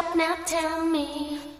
up now, tell me.